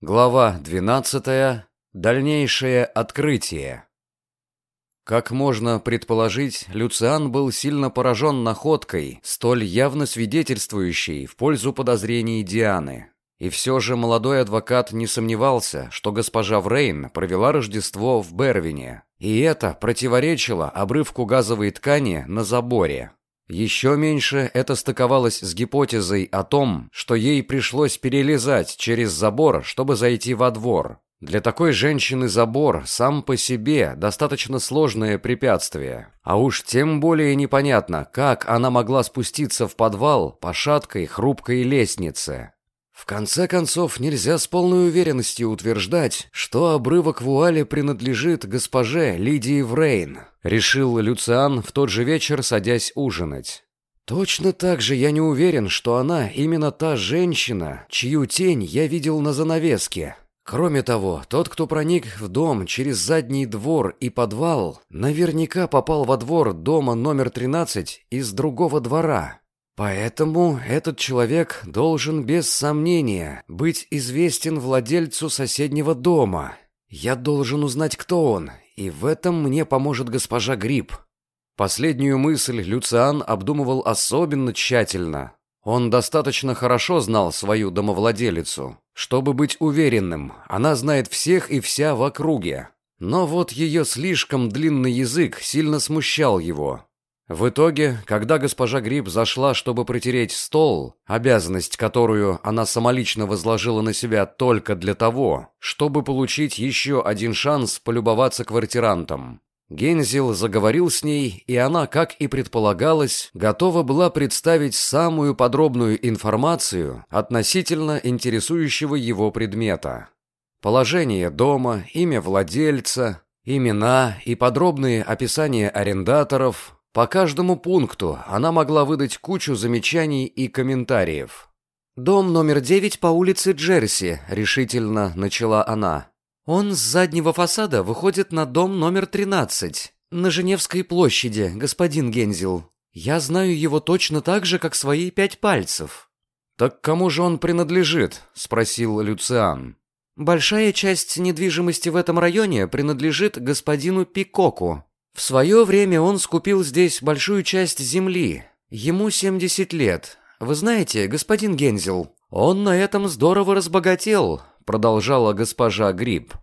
Глава 12. Дальнейшее открытие. Как можно предположить, Люциан был сильно поражен находкой, столь явно свидетельствующей в пользу подозрений Дианы. И все же молодой адвокат не сомневался, что госпожа Врейн провела Рождество в Бервине, и это противоречило обрывку газовой ткани на заборе. Еще меньше это стыковалось с гипотезой о том, что ей пришлось перелезать через забор, чтобы зайти во двор. Для такой женщины забор сам по себе достаточно сложное препятствие. А уж тем более непонятно, как она могла спуститься в подвал по шаткой хрупкой лестнице. В конце концов, нельзя с полной уверенностью утверждать, что обрывок вуали принадлежит госпоже Лидии Врейн, решил Люциан в тот же вечер, садясь ужинать. Точно так же я не уверен, что она именно та женщина, чью тень я видел на занавеске. Кроме того, тот, кто проник в дом через задний двор и подвал, наверняка попал во двор дома номер 13 из другого двора. Поэтому этот человек должен без сомнения быть известен владельцу соседнего дома. Я должен узнать, кто он, и в этом мне поможет госпожа Гриб. Последнюю мысль Люциан обдумывал особенно тщательно. Он достаточно хорошо знал свою домовладелицу, чтобы быть уверенным, она знает всех и вся в округе. Но вот ее слишком длинный язык сильно смущал его. В итоге, когда госпожа Гриб зашла, чтобы протереть стол, обязанность, которую она самолично возложила на себя только для того, чтобы получить еще один шанс полюбоваться квартирантом, Гензел заговорил с ней, и она, как и предполагалось, готова была представить самую подробную информацию относительно интересующего его предмета. Положение дома, имя владельца, имена и подробные описания арендаторов – по каждому пункту она могла выдать кучу замечаний и комментариев. «Дом номер девять по улице Джерси», — решительно начала она. «Он с заднего фасада выходит на дом номер тринадцать на Женевской площади, господин Гензел. Я знаю его точно так же, как свои пять пальцев». «Так кому же он принадлежит?» — спросил Люциан. «Большая часть недвижимости в этом районе принадлежит господину Пикоку», в свое время он скупил здесь большую часть земли. Ему 70 лет. Вы знаете, господин Гензел, он на этом здорово разбогател, продолжала госпожа Гриб.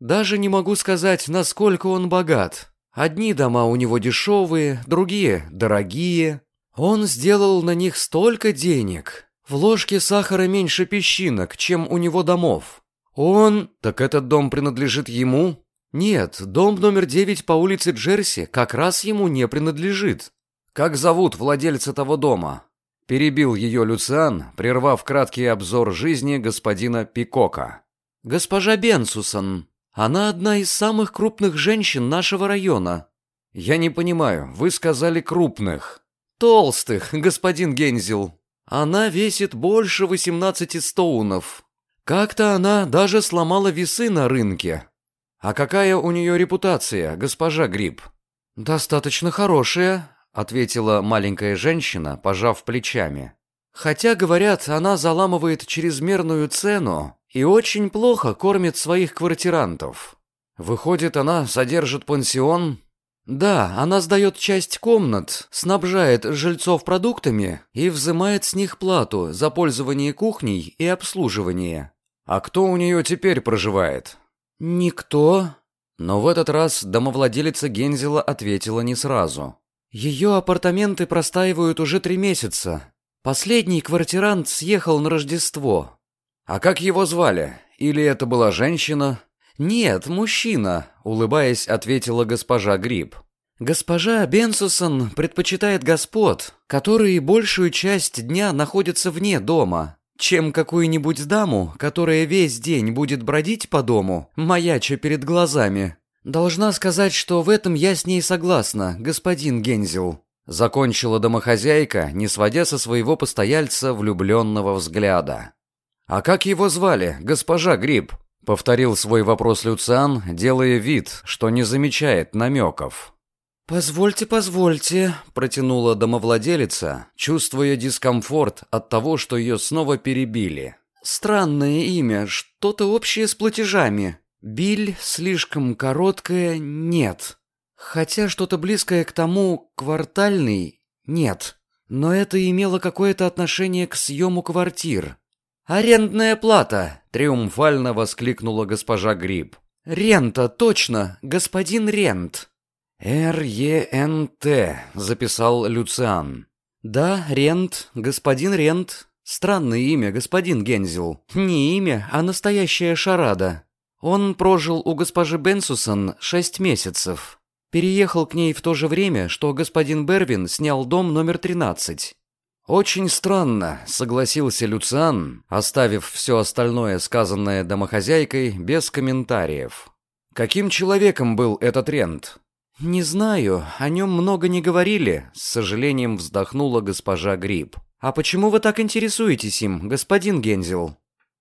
Даже не могу сказать, насколько он богат. Одни дома у него дешевые, другие дорогие. Он сделал на них столько денег. В ложке сахара меньше песчинок, чем у него домов. Он... Так этот дом принадлежит ему? «Нет, дом номер девять по улице Джерси как раз ему не принадлежит». «Как зовут владельца того дома?» Перебил ее Люциан, прервав краткий обзор жизни господина Пикока. «Госпожа Бенсусон. Она одна из самых крупных женщин нашего района». «Я не понимаю, вы сказали крупных». «Толстых, господин Гензел. Она весит больше восемнадцати стоунов. Как-то она даже сломала весы на рынке». «А какая у нее репутация, госпожа Гриб?» «Достаточно хорошая», — ответила маленькая женщина, пожав плечами. «Хотя, говорят, она заламывает чрезмерную цену и очень плохо кормит своих квартирантов. Выходит, она содержит пансион?» «Да, она сдает часть комнат, снабжает жильцов продуктами и взимает с них плату за пользование кухней и обслуживание». «А кто у нее теперь проживает?» «Никто». Но в этот раз домовладелица Гензела ответила не сразу. «Ее апартаменты простаивают уже три месяца. Последний квартирант съехал на Рождество». «А как его звали? Или это была женщина?» «Нет, мужчина», — улыбаясь, ответила госпожа Гриб. «Госпожа Бенсусон предпочитает господ, которые большую часть дня находятся вне дома чем какую-нибудь даму, которая весь день будет бродить по дому, маяча перед глазами. Должна сказать, что в этом я с ней согласна, господин Гензел. Закончила домохозяйка, не сводя со своего постояльца влюбленного взгляда. «А как его звали, госпожа Гриб?» — повторил свой вопрос Люциан, делая вид, что не замечает намеков. «Позвольте, позвольте», — протянула домовладелица, чувствуя дискомфорт от того, что ее снова перебили. Странное имя, что-то общее с платежами. Биль слишком короткое нет. Хотя что-то близкое к тому квартальный нет. Но это имело какое-то отношение к съему квартир. «Арендная плата!» — триумфально воскликнула госпожа Гриб. «Рента, точно, господин Рент!» «Р-Е-Н-Т», — записал Люциан. «Да, Рент, господин Рент. Странное имя, господин Гензел. Не имя, а настоящая шарада. Он прожил у госпожи Бенсусон шесть месяцев. Переехал к ней в то же время, что господин Бервин снял дом номер 13. «Очень странно», — согласился Люциан, оставив все остальное, сказанное домохозяйкой, без комментариев. «Каким человеком был этот Рент?» «Не знаю, о нем много не говорили», — с сожалением вздохнула госпожа Гриб. «А почему вы так интересуетесь им, господин Гензел?»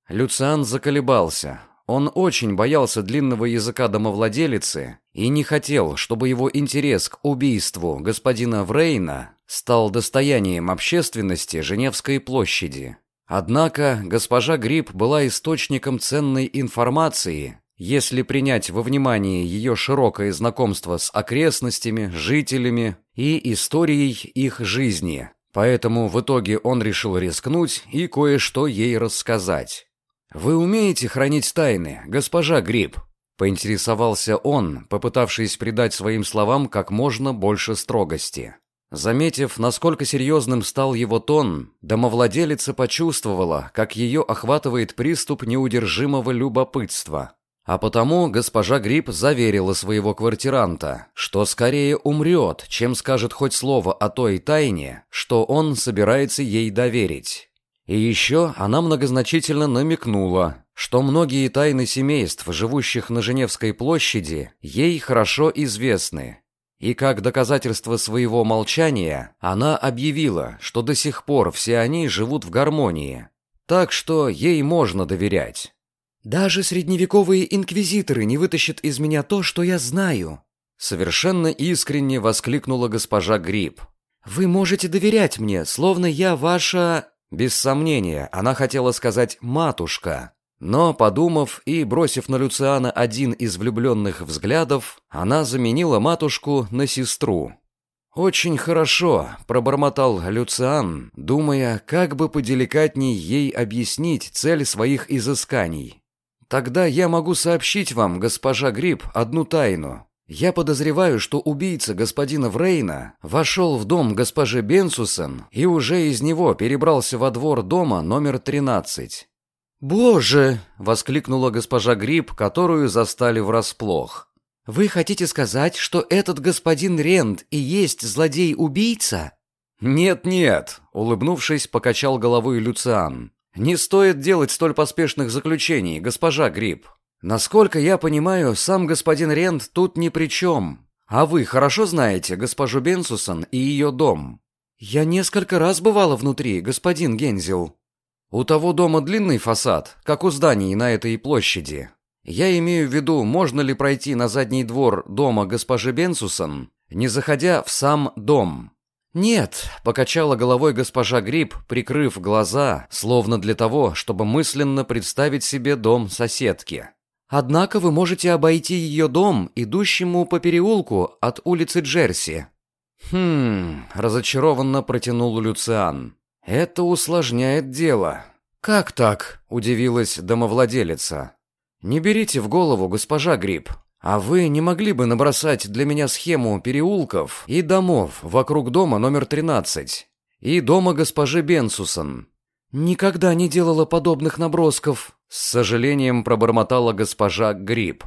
Люциан заколебался. Он очень боялся длинного языка домовладелицы и не хотел, чтобы его интерес к убийству господина Врейна стал достоянием общественности Женевской площади. Однако госпожа Гриб была источником ценной информации, если принять во внимание ее широкое знакомство с окрестностями, жителями и историей их жизни. Поэтому в итоге он решил рискнуть и кое-что ей рассказать. «Вы умеете хранить тайны, госпожа Гриб?» — поинтересовался он, попытавшись придать своим словам как можно больше строгости. Заметив, насколько серьезным стал его тон, домовладелица почувствовала, как ее охватывает приступ неудержимого любопытства. А потому госпожа Гриб заверила своего квартиранта, что скорее умрет, чем скажет хоть слово о той тайне, что он собирается ей доверить. И еще она многозначительно намекнула, что многие тайны семейств, живущих на Женевской площади, ей хорошо известны. И как доказательство своего молчания, она объявила, что до сих пор все они живут в гармонии. Так что ей можно доверять. Даже средневековые инквизиторы не вытащат из меня то, что я знаю. Совершенно искренне воскликнула госпожа Гриб. Вы можете доверять мне, словно я ваша... Без сомнения, она хотела сказать «матушка». Но, подумав и бросив на Люциана один из влюбленных взглядов, она заменила матушку на сестру. «Очень хорошо», — пробормотал Люциан, думая, как бы поделикатней ей объяснить цель своих изысканий. Тогда я могу сообщить вам, госпожа Гриб, одну тайну. Я подозреваю, что убийца господина Врейна вошел в дом госпожи Бенсусон и уже из него перебрался во двор дома номер 13. «Боже!» — воскликнула госпожа Гриб, которую застали врасплох. «Вы хотите сказать, что этот господин Рент и есть злодей-убийца?» «Нет-нет», — улыбнувшись, покачал головой Люциан. «Не стоит делать столь поспешных заключений, госпожа Гриб. Насколько я понимаю, сам господин Рент тут ни при чем. А вы хорошо знаете госпожу Бенсусон и ее дом?» «Я несколько раз бывала внутри, господин Гензел». «У того дома длинный фасад, как у зданий на этой площади. Я имею в виду, можно ли пройти на задний двор дома госпожи Бенсусон, не заходя в сам дом?» «Нет», — покачала головой госпожа Гриб, прикрыв глаза, словно для того, чтобы мысленно представить себе дом соседки. «Однако вы можете обойти ее дом, идущему по переулку от улицы Джерси». «Хм...» — разочарованно протянул Люциан. «Это усложняет дело». «Как так?» — удивилась домовладелица. «Не берите в голову, госпожа Гриб. «А вы не могли бы набросать для меня схему переулков и домов вокруг дома номер 13 и дома госпожи Бенсусон?» «Никогда не делала подобных набросков», — с сожалением пробормотала госпожа Гриб.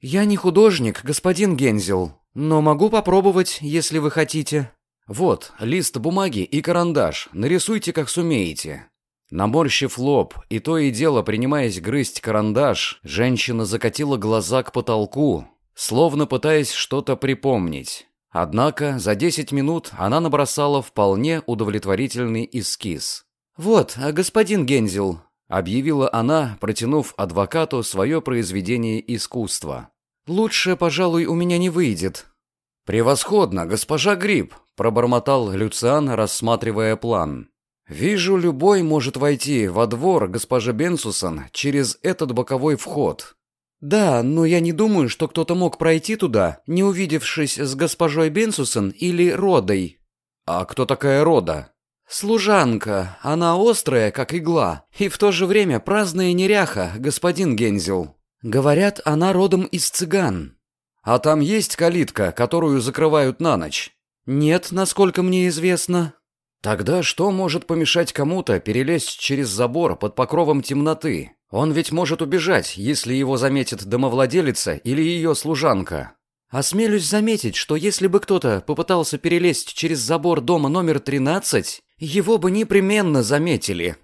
«Я не художник, господин Гензел, но могу попробовать, если вы хотите». «Вот, лист бумаги и карандаш, нарисуйте, как сумеете. Наморщив лоб и то и дело принимаясь грызть карандаш, женщина закатила глаза к потолку, словно пытаясь что-то припомнить. Однако за десять минут она набросала вполне удовлетворительный эскиз. «Вот, а господин Гензел», — объявила она, протянув адвокату свое произведение искусства. «Лучше, пожалуй, у меня не выйдет». «Превосходно, госпожа Гриб», — пробормотал Люциан, рассматривая план. Вижу, любой может войти во двор госпожи Бенсусон через этот боковой вход. Да, но я не думаю, что кто-то мог пройти туда, не увидевшись с госпожой Бенсусон или Родой. А кто такая Рода? Служанка. Она острая, как игла, и в то же время праздная неряха, господин Гензел. Говорят, она родом из цыган. А там есть калитка, которую закрывают на ночь? Нет, насколько мне известно. Тогда что может помешать кому-то перелезть через забор под покровом темноты? Он ведь может убежать, если его заметит домовладелица или ее служанка. Осмелюсь заметить, что если бы кто-то попытался перелезть через забор дома номер 13, его бы непременно заметили.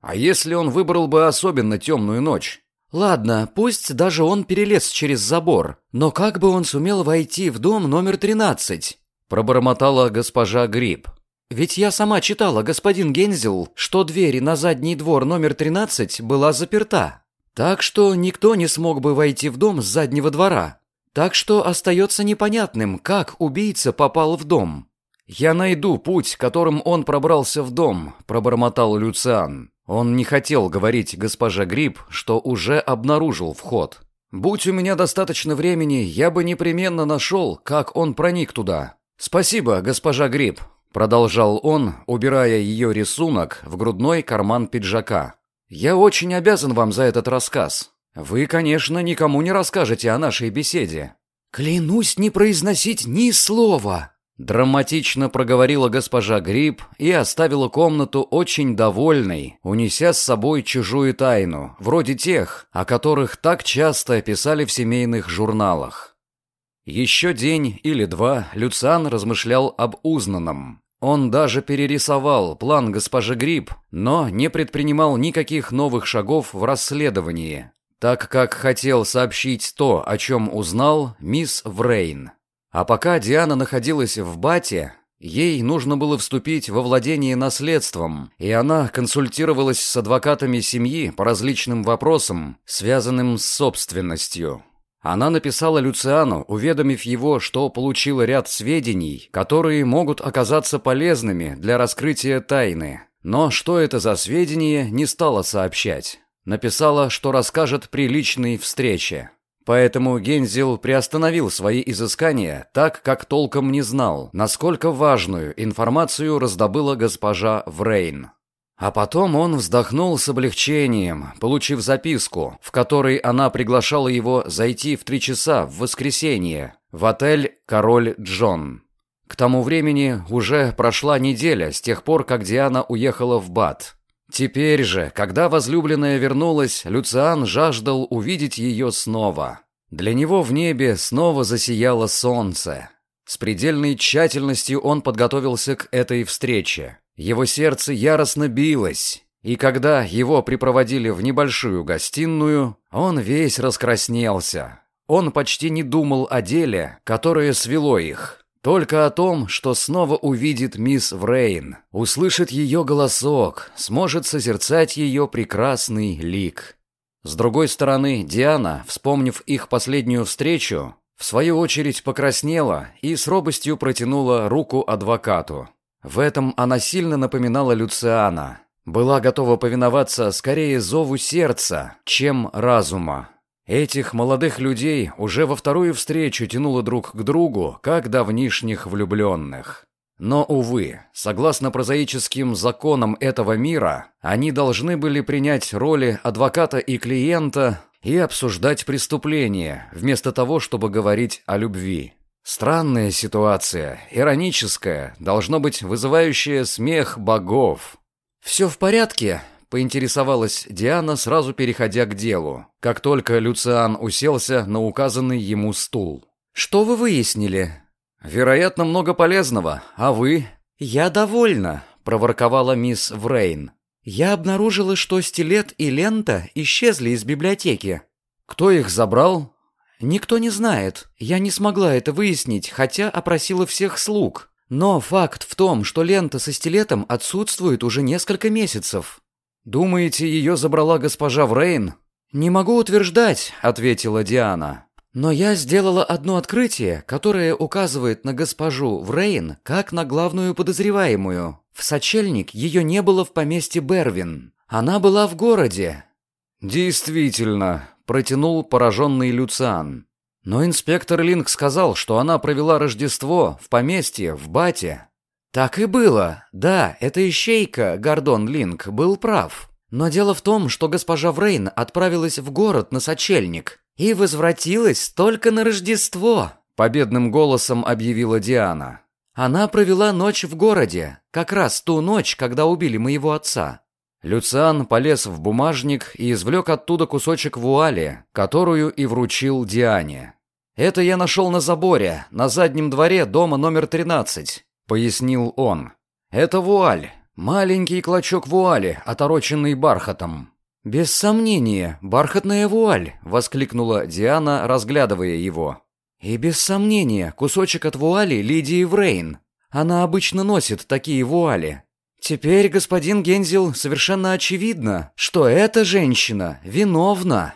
А если он выбрал бы особенно темную ночь? Ладно, пусть даже он перелез через забор, но как бы он сумел войти в дом номер 13? Пробормотала госпожа Гриб. Ведь я сама читала, господин Гензел, что дверь на задний двор номер 13 была заперта. Так что никто не смог бы войти в дом с заднего двора. Так что остается непонятным, как убийца попал в дом. «Я найду путь, которым он пробрался в дом», – пробормотал Люциан. Он не хотел говорить госпоже Гриб, что уже обнаружил вход. «Будь у меня достаточно времени, я бы непременно нашел, как он проник туда. Спасибо, госпожа Гриб, Продолжал он, убирая ее рисунок в грудной карман пиджака. «Я очень обязан вам за этот рассказ. Вы, конечно, никому не расскажете о нашей беседе». «Клянусь не произносить ни слова!» Драматично проговорила госпожа Гриб и оставила комнату очень довольной, унеся с собой чужую тайну, вроде тех, о которых так часто писали в семейных журналах. Еще день или два Люциан размышлял об узнанном. Он даже перерисовал план госпожи Гриб, но не предпринимал никаких новых шагов в расследовании, так как хотел сообщить то, о чем узнал мисс Врейн. А пока Диана находилась в Бате, ей нужно было вступить во владение наследством, и она консультировалась с адвокатами семьи по различным вопросам, связанным с собственностью. Она написала Люциану, уведомив его, что получила ряд сведений, которые могут оказаться полезными для раскрытия тайны. Но что это за сведения, не стала сообщать. Написала, что расскажет при личной встрече. Поэтому Гензел приостановил свои изыскания, так как толком не знал, насколько важную информацию раздобыла госпожа Врейн. А потом он вздохнул с облегчением, получив записку, в которой она приглашала его зайти в три часа в воскресенье в отель «Король Джон». К тому времени уже прошла неделя с тех пор, как Диана уехала в Бат. Теперь же, когда возлюбленная вернулась, Люциан жаждал увидеть ее снова. Для него в небе снова засияло солнце. С предельной тщательностью он подготовился к этой встрече. Его сердце яростно билось, и когда его припроводили в небольшую гостиную, он весь раскраснелся. Он почти не думал о деле, которое свело их, только о том, что снова увидит мисс Врейн, услышит ее голосок, сможет созерцать ее прекрасный лик. С другой стороны, Диана, вспомнив их последнюю встречу, в свою очередь покраснела и с робостью протянула руку адвокату. В этом она сильно напоминала Люциана. Была готова повиноваться скорее зову сердца, чем разума. Этих молодых людей уже во вторую встречу тянуло друг к другу, как давнишних влюбленных. Но, увы, согласно прозаическим законам этого мира, они должны были принять роли адвоката и клиента и обсуждать преступления, вместо того, чтобы говорить о любви. Странная ситуация, ироническая, должно быть вызывающая смех богов. «Все в порядке?» — поинтересовалась Диана, сразу переходя к делу, как только Люциан уселся на указанный ему стул. «Что вы выяснили?» «Вероятно, много полезного. А вы?» «Я довольна», — проворковала мисс Врейн. «Я обнаружила, что стилет и лента исчезли из библиотеки». «Кто их забрал?» Никто не знает. Я не смогла это выяснить, хотя опросила всех слуг. Но факт в том, что лента со стилетом отсутствует уже несколько месяцев. Думаете, ее забрала госпожа Врейн? Не могу утверждать, ответила Диана. Но я сделала одно открытие, которое указывает на госпожу Врейн как на главную подозреваемую. В сочельник ее не было в поместье Бервин. Она была в городе». «Действительно», — протянул пораженный Люциан. Но инспектор Линк сказал, что она провела Рождество в поместье, в Бате. Так и было. Да, эта ищейка, Гордон Линк, был прав. Но дело в том, что госпожа Врейн отправилась в город на сочельник и возвратилась только на Рождество, победным голосом объявила Диана. Она провела ночь в городе, как раз ту ночь, когда убили моего отца. Люциан полез в бумажник и извлек оттуда кусочек вуали, которую и вручил Диане. «Это я нашел на заборе, на заднем дворе дома номер 13», — пояснил он. «Это вуаль, маленький клочок вуали, отороченный бархатом». «Без сомнения, бархатная вуаль!» — воскликнула Диана, разглядывая его. «И без сомнения, кусочек от вуали Лидии Врейн. Она обычно носит такие вуали. Теперь, господин Гензел, совершенно очевидно, что эта женщина виновна».